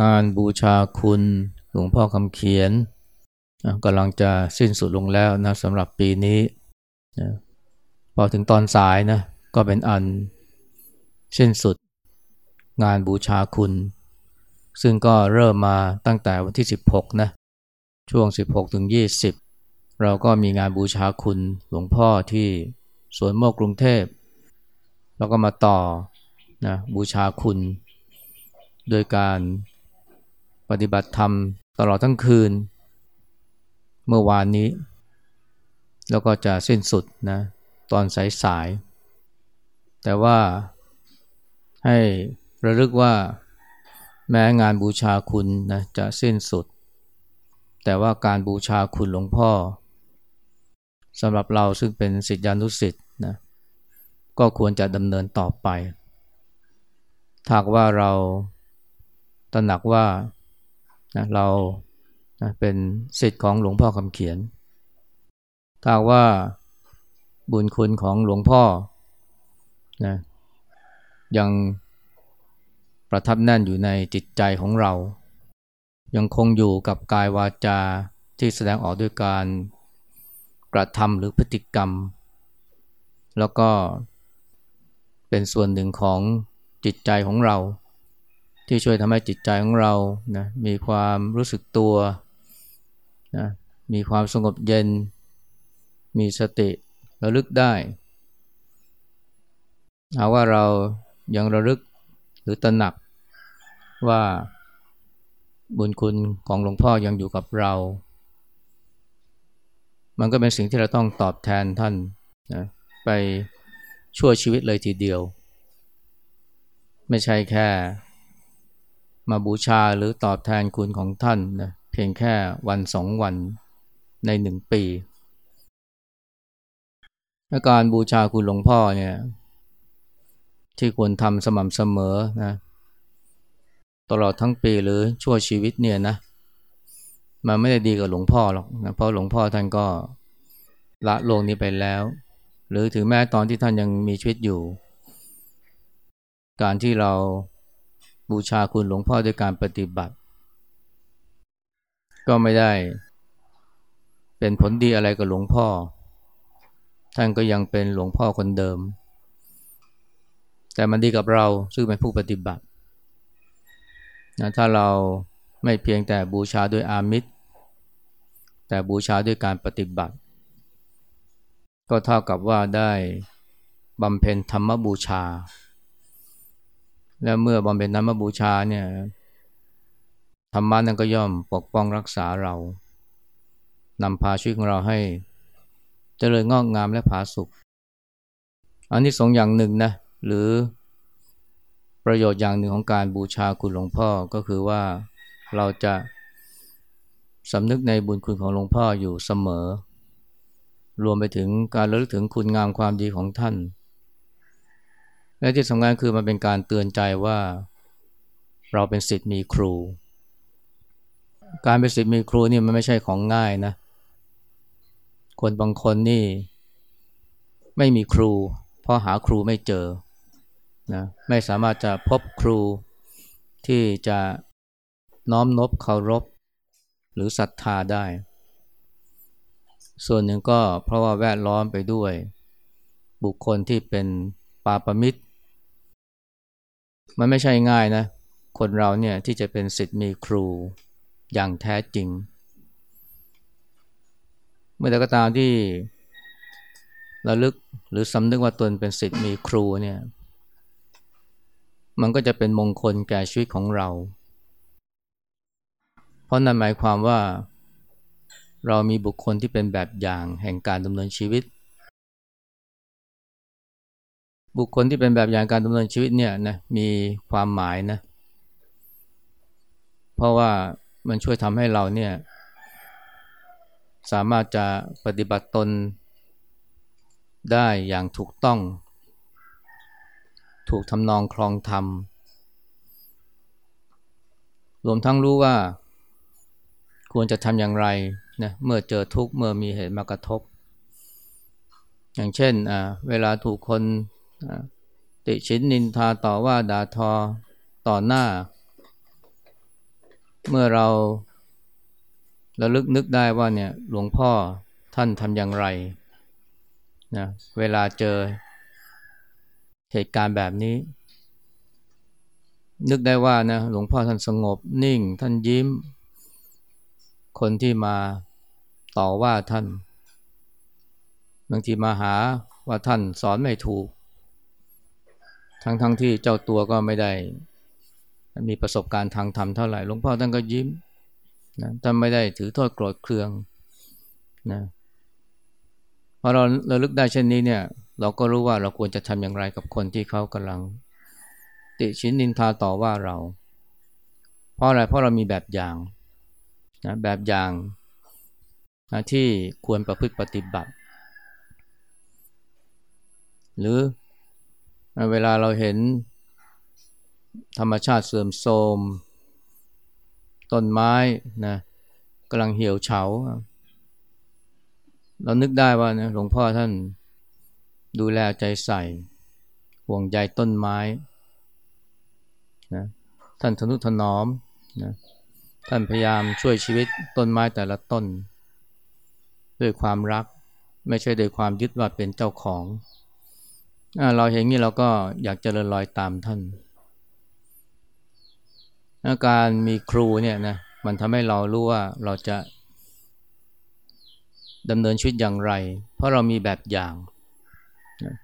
งานบูชาคุณหลวงพ่อคำเขียนกำลังจะสิ้นสุดลงแล้วนะสำหรับปีนี้นะพอถึงตอนสายนะก็เป็นอันสิ้นสุดงานบูชาคุณ ซึ่งก็เริ่มมาตั้งแต่วันที่ 16นะช่วง 16ถึง20 เราก็มีงานบูชาคุณหลวงพ่อที่สวนโมกกรุงเทพ แล้วก็มาต่อนะบูชาคุณ โดยการ ปฏิบัติธรรมตลอดทั้งคืน เมื่อวานนี้ แล้วก็จะสิ้นสุดนะตอนสายๆแต่ว่าให้ระลึกว่าแม้งานบูชาคุณนะจะสิ้นสุด แต่ว่าการบูชาคุณหลวงพ่อสำหรับเราซึ่งเป็นสิทธิานุสิทธิ์นะก็ควรจะดำเนินต่อไปถ้าว่าเราตระหนักว่า นะเรานะเป็นสิทธิ์ของหลวงพ่อคำเขียนถ้าว่าบุญคุณของหลวงพ่อนะยังประทับแน่นอยู่ในจิตใจของเรา ยังคงอยู่กับกายวาจาที่แสดงออกด้วยการกระทำหรือพฤติกรรม แล้วก็เป็นส่วนหนึ่งของจิตใจของเรา ที่ช่วยทำให้จิตใจของเรานะมีความรู้สึกตัวนะมีความสงบเย็น มีสติระลึกได้หาว่าเรายังระลึกหรือตระหนักว่าบุญคุณของหลวงพ่อยังอยู่กับเรา มันก็เป็นสิ่งที่เราต้องตอบแทนท่านนะไปช่วยชีวิตเลยทีเดียว ไม่ใช่แค่ มาบูชาหรือตอบแทนคุณของท่านนะเพียงแค่วันสองวันในหนึ่งปีและการบูชาคุณหลวงพ่อเนี่ยที่ควรทำสม่ำเสมอนะตลอดทั้งปีหรือชั่วชีวิตเนี่ยนะมันไม่ได้ดีกับหลวงพ่อหรอกนะเพราะหลวงพ่อท่านก็ละโลกนี้ไปแล้ว หรือถึงแม้ตอนที่ท่านยังมีชีวิตอยู่ การที่เรา บูชาคุณหลวงพ่อด้วยการปฏิบัติ ก็ไม่ได้ เป็นผลดีอะไรกับหลวงพ่อ ท่านก็ยังเป็นหลวงพ่อคนเดิม แต่มันดีกับเราซึ่งเป็นผู้ปฏิบัตินะถ้าเราไม่เพียงแต่บูชาด้วยอามิตร แต่บูชาด้วยการปฏิบัติ ก็เท่ากับว่าได้บำเพ็ญธรรมบูชา และเมื่อบำเพ็ญธรรมบูชาเนี่ยธรรมะนั้นก็ย่อมปกป้องรักษาเรานำพาชีวิตของเราให้เจริญงอกงามและผาสุกอันนี้สองอย่างหนึ่งนะหรือประโยชน์อย่างหนึ่งของการบูชาคุณหลวงพ่อก็คือว่าเราจะสำนึกในบุญคุณของหลวงพ่ออยู่เสมอ รวมไปถึงการระลึกถึงคุณงามความดีของท่าน และที่สำคัญคือมันเป็นการเตือนใจว่าเราเป็นสิทธิ์มีครู การเป็นสิทธิ์มีครูนี่มันไม่ใช่ของง่ายนะ คนบางคนนี่ ไม่มีครู เพราะหาครูไม่เจอนะไม่สามารถจะพบครูที่จะน้อมนบเคารพ หรือศรัทธาได้ ส่วนหนึ่งก็เพราะว่าแวดล้อมไปด้วย บุคคลที่เป็นปาปมิตร มันไม่ใช่ง่ายนะ คนเราเนี่ยที่จะเป็นสิทธิ์มีครูอย่างแท้จริง เมื่อใดก็ตามที่ระลึกหรือสำนึกว่าตนเป็นสิทธิ์มีครูเนี่ย มันก็จะเป็นมงคลแก่ชีวิตของเรา เพราะนั่นหมายความว่า เรามีบุคคลที่เป็นแบบอย่างแห่งการดำเนินชีวิต บุคคลที่เป็นแบบอย่างการดำเนินชีวิตเนี่ยนะมีความหมายนะ เพราะว่ามันช่วยทำให้เราเนี่ยสามารถจะปฏิบัติตนได้อย่างถูกต้อง ถูกทำนองคลองธรรม รวมทั้งรู้ว่า ควรจะทำอย่างไรนะเมื่อเจอทุกข์เมื่อมีเหตุมากระทบ อย่างเช่นเวลาถูกคน ติชินนินทาต่อว่าด่าทอต่อหน้า เมื่อเราระลึกนึกได้ว่าเนี่ยหลวงพ่อท่านทำอย่างไรนะเวลาเจอเหตุการณ์แบบนี้ นึกได้ว่านะหลวงพ่อท่านสงบนิ่ง ท่านยิ้ม คนที่มาต่อว่าท่านบางทีมาหาว่าท่านสอนไม่ถูก ทั้งๆทที่เจ้าตัวก็ไม่ได้มีประสบการณ์ทางธรรมเท่าไหร่หลวงพ่อท่านก็ยิ้มนะท่านไม่ได้ถือโทษโกรธเคืองนะพอเราเราลึกได้เช่นนี้เนี่ย เราก็รู้ว่าเราควรจะทำอย่างไรกับคนที่เขากำลัง ติชินนินทาต่อว่าเรา เพราะอะไรเพราะเรามีแบบอย่างนะแบบอย่างนะที่ควรประพฤติปฏิบัติ หรือ เวลาเราเห็นธรรมชาติเสื่อมโทรม ต้นไม้นะกำลังเหี่ยวเฉา เรานึกได้ว่านะหลวงพ่อท่านดูแลใจใส่ ห่วงใยต้นไม้นะท่านทนุถนอมนะท่านพยายามช่วยชีวิตต้นไม้แต่ละต้น ด้วยความรักไม่ใช่ด้วยความยึดว่าเป็นเจ้าของ เราเห็นนี้เราก็อยากจะเริญรอยตามท่าน การมีครูเนี่ยนะมันทำให้เรารู้ว่าเราจะดำเนินชีวิตอย่างไร เพราะเรามีแบบอย่างนะ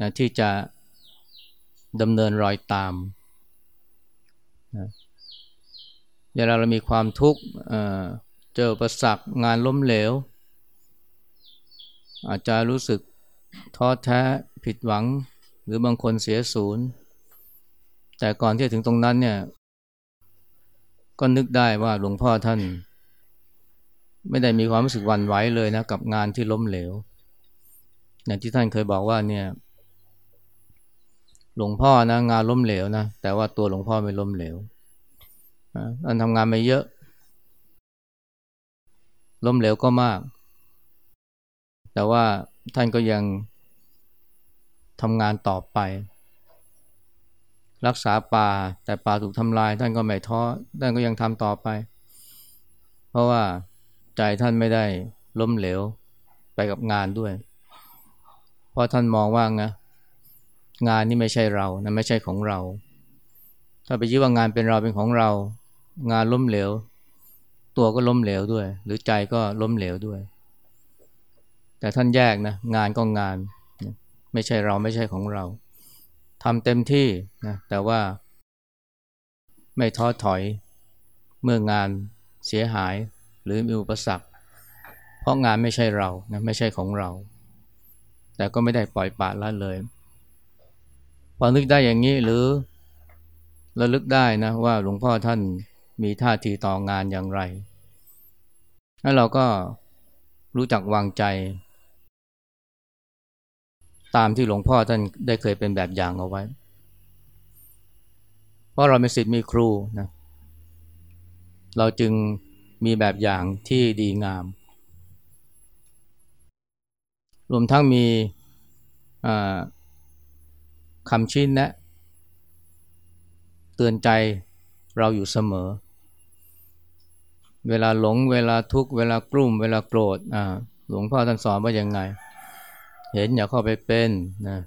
นะที่จะดำเนินรอยตามนะเวลาเรามีความทุกข์เจอประสักงานล้มเหลว อาจจะรู้สึก ท้อแท้ผิดหวัง หรือบางคนเสียศูนย์ แต่ก่อนที่จะถึงตรงนั้นเนี่ย ก็นึกได้ว่าหลวงพ่อท่าน ไม่ได้มีความรู้สึกวันไหวเลยนะ กับงานที่ล้มเหลว อย่างที่ท่านเคยบอกว่าเนี่ย หลวงพ่อนะงานล้มเหลวนะแต่ว่าตัวหลวงพ่อไม่ล้มเหลวอันทำงานไม่เยอะ ล้มเหลวก็มาก แต่ว่า ท่านก็ยังทำงานต่อไป รักษาป่าแต่ป่าถูกทำลาย ท่านก็ไม่ท้อท่านก็ยังทำต่อไป เพราะว่าใจท่านไม่ได้ล้มเหลวไปกับงานด้วย เพราะท่านมองว่าไงงานนี้ไม่ใช่เรานะไม่ใช่ของเรา ถ้าไปยึดว่างานเป็นเราเป็นของเรา งานล้มเหลว ตัวก็ล้มเหลวด้วย หรือใจก็ล้มเหลวด้วย แต่ท่านแยกนะงานก็งาน ไม่ใช่เราไม่ใช่ของเราทำเต็มที่นะแต่ว่า ไม่ท้อถอยเมื่องานเสียหายหรือมีอุปสรรค เพราะงานไม่ใช่เรานะไม่ใช่ของเรา แต่ก็ไม่ได้ปล่อยปละละเลยพอนึกได้อย่างนี้หรือระลึกได้นะว่าหลวงพ่อท่านมีท่าทีต่องานอย่างไร แล้วเราก็รู้จักวางใจ ตามที่หลวงพ่อท่านได้เคยเป็นแบบอย่างเอาไว้ เพราะเราเป็นศิษย์มีครูนะเราจึงมีแบบอย่างที่ดีงาม รวมทั้งมีคำชี้แนะ เตือนใจเราอยู่เสมอ เวลาหลง เวลาทุกข์ เวลากลุ่ม เวลาโกรธหลวงพ่อท่านสอนว่ายังไง เห็นอย่าเข้าไปเป็นนะ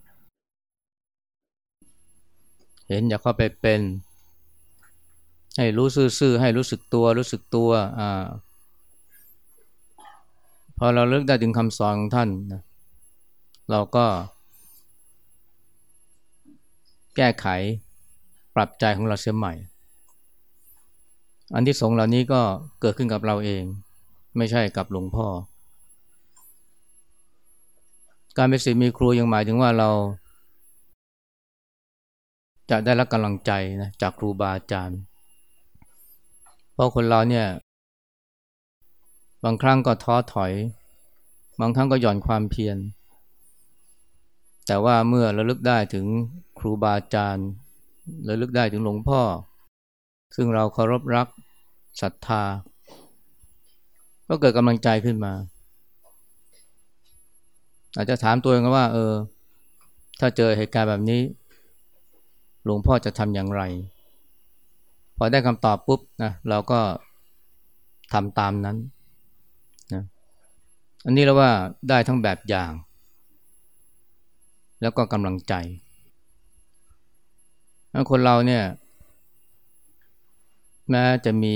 เห็นอย่าเข้าไปเป็น ให้รู้ซื่อๆให้รู้สึกตัวรู้สึกตัวอ่าพอเราเลิกได้ถึงคำสอนของท่านนะเราก็ แก้ไขปรับใจของเราเสียใหม่ อันที่สองเหล่านี้ก็เกิดขึ้นกับเราเอง ไม่ใช่กับหลวงพ่อ การเป็นศิษย์มีครูยังหมายถึงว่าเรา จะได้รับกำลังใจนะจากครูบาอาจารย์ เพราะคนเราเนี่ย บางครั้งก็ท้อถอย บางครั้งก็หย่อนความเพียร แต่ว่าเมื่อระลึกได้ถึงครูบาอาจารย์ระลึกได้ถึงหลวงพ่อ ซึ่งเราเคารพรักศรัทธา ก็เกิดกำลังใจขึ้นมา อาจจะถามตัวเองว่า เออ ถ้าเจอเหตุการณ์แบบนี้ หลวงพ่อจะทำอย่างไร พอได้คำตอบปุ๊บนะเราก็ทำตามนั้นนะอันนี้เราว่าได้ทั้งแบบอย่าง แล้วก็กำลังใจคนเราเนี่ย แม้จะมี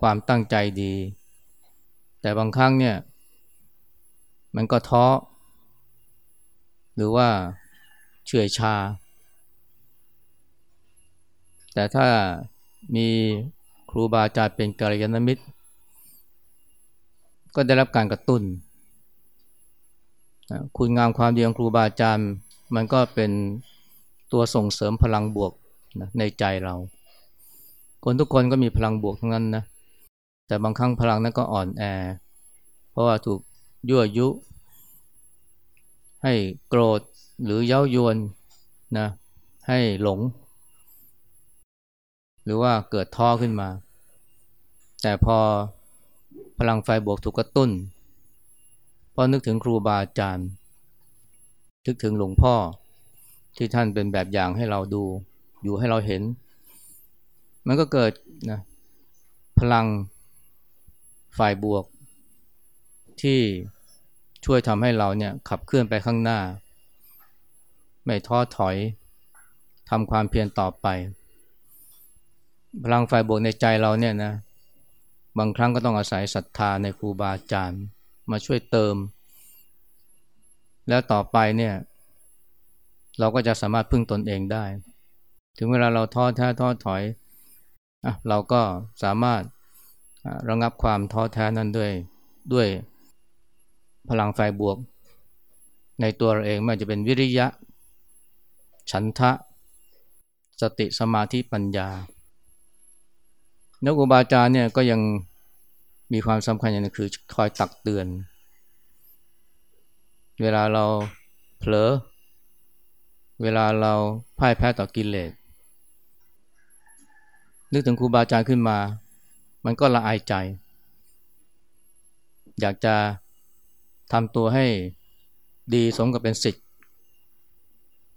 ความตั้งใจดี แต่บางครั้งเนี่ย มันก็ท้อ หรือว่าเฉื่อยชา แต่ถ้ามีครูบาอาจารย์เป็นกัลยาณมิตร ก็ได้รับการกระตุ้น คุณงามความดีของครูบาอาจารย์ มันก็เป็นตัวส่งเสริมพลังบวกในใจเรา คนทุกคนก็มีพลังบวกทั้งนั้นนะ แต่บางครั้งพลังนั้นก็อ่อนแอ เพราะว่าถูกยั่วยุ ให้โกรธหรือเย้ายวนนะให้หลง หรือว่าเกิดท้อขึ้นมา แต่พอพลังไฟบวกถูกกระตุ้นพอนึกถึงครูบาอาจารย์นึกถึงหลวงพ่อที่ท่านเป็นแบบอย่างให้เราดู อยู่ให้เราเห็น มันก็เกิดนะพลังฝ่ายบวกที่ ช่วยทำให้เราเนี่ยขับเคลื่อนไปข้างหน้า ไม่ท้อถอยทำความเพียรต่อไป พลังไฟบวกในใจเราเนี่ยนะบางครั้งก็ต้องอาศัยศรัทธาในครูบาอาจารย์มาช่วยเติม แล้วต่อไปเนี่ยเราก็จะสามารถพึ่งตนเองได้ ถึงเวลาเราท้อแท้ท้อถอยอเราก็สามารถระงับความท้อแท้นั้นด้วยด้วย พลังไฟบวก ในตัวเราเองไม่ว่าจะเป็นวิริยะ ฉันทะ สติสมาธิปัญญานักอุบาจารย์เนี่ยก็ยังมีความสำคัญอย่างนึงคือคอยตักเตือน เวลาเราเผลอ เวลาเราพ่ายแพ้ต่อกิเลสนึกถึงครูบาอาจารย์ขึ้นมา มันก็ละอายใจ อยากจะ ทำตัวให้ดีสมกับเป็นสิทธิ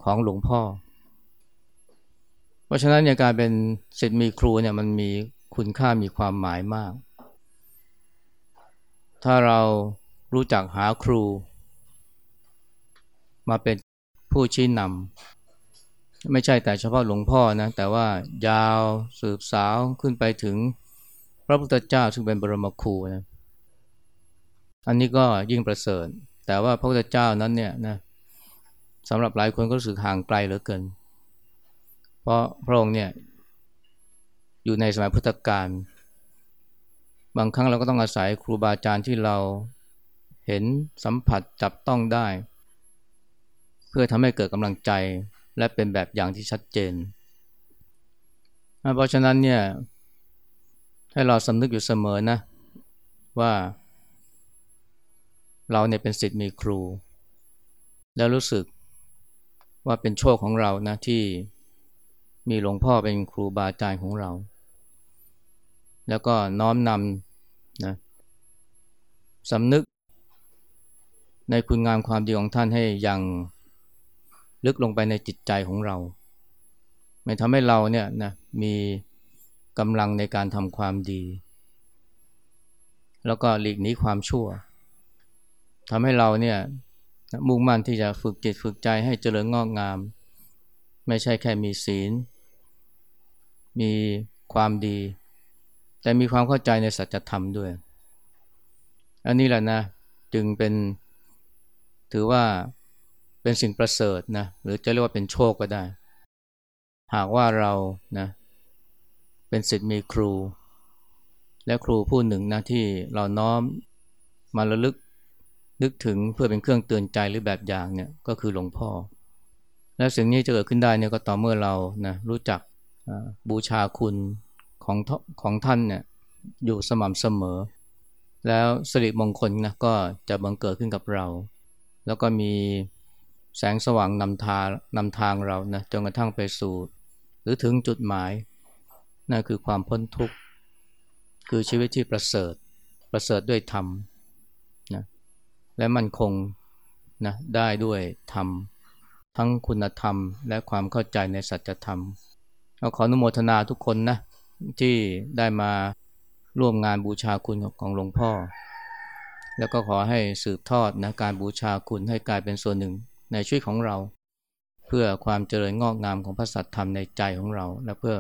ของหลวงพ่อ เพราะฉะนั้นในการเป็นศิษย์มีครูเนี่ยมันมีคุณค่ามีความหมายมาก ถ้าเรารู้จักหาครู มาเป็นผู้ชี้นำไม่ใช่แต่เฉพาะหลวงพ่อนะ แต่ว่ายาวสืบสาวขึ้นไปถึงพระพุทธเจ้าซึ่งเป็นบรมครูนะ อันนี้ก็ยิ่งประเสริฐ แต่ว่าพระพุทธเจ้านั้นเนี่ยนะสำหรับหลายคนก็รู้สึกห่างไกลเหลือเกิน เพราะพระองค์เนี่ยอยู่ในสมัยพุทธกาลบางครั้งเราก็ต้องอาศัยครูบาอาจารย์ที่เราเห็นสัมผัสจับต้องได้ เพื่อทำให้เกิดกำลังใจและเป็นแบบอย่างที่ชัดเจน เพราะฉะนั้นเนี่ยให้เราสำนึกอยู่เสมอนะว่า เราเนี่ยเป็นสิทธิ์มีครู แล้วรู้สึกว่าเป็นโชคของเรานะที่มีหลวงพ่อเป็นครูบาอาจารย์ของเรา แล้วก็น้อมนำนะสำนึก ในคุณงามความดีของท่านให้ยังลึกลงไปในจิตใจของเรา ไม่ทำให้เราเนี่ยนะมีกำลังในการทำความดี แล้วก็หลีกหนีความชั่ว ทำให้เราเนี่ยมุ่งมั่นที่จะฝึกจิตฝึกใจให้เจริญงอกงาม ไม่ใช่แค่มีศีล มีความดี แต่มีความเข้าใจในสัจธรรมด้วย อันนี้แหละนะจึงเป็นถือว่าเป็นสิ่งประเสริฐนะหรือจะเรียกว่าเป็นโชคก็ได้ หากว่าเรานะเป็นสิทธิ์มีครู และครูผู้หนึ่งนะที่เราน้อมมาระลึก นึกถึงเพื่อเป็นเครื่องเตือนใจหรือแบบอย่างเนี่ยก็คือหลวงพ่อ และสิ่งนี้จะเกิดขึ้นได้เนี่ยก็ต่อเมื่อเรานะรู้จักบูชาคุณของของท่านเนี่ยอยู่สม่ำเสมอ แล้วสิริมงคลนะก็จะบังเกิดขึ้นกับเรา แล้วก็มีแสงสว่างนำทางนำทางเรานะจนกระทั่งไปสู่ หรือถึงจุดหมายนั่นคือความพ้นทุกข์ คือชีวิตที่ประเสริฐประเสริฐด้วยธรรม และมั่นคงนะได้ด้วยธรรม ทั้งคุณธรรม และความเข้าใจในสัจธรรมเราขออนุโมทนาทุกคนนะที่ได้มาร่วมงานบูชาคุณของหลวงพ่อ แล้วก็ขอให้สืบทอดนะการบูชาคุณให้กลายเป็นส่วนหนึ่งในชีวิตของเรา เพื่อความเจริญงอกงามของพระสัตธรรมในใจของเรา และเพื่อ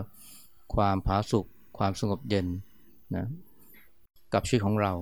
ความผาสุกความสงบเย็นนะกับชีวิตของเรา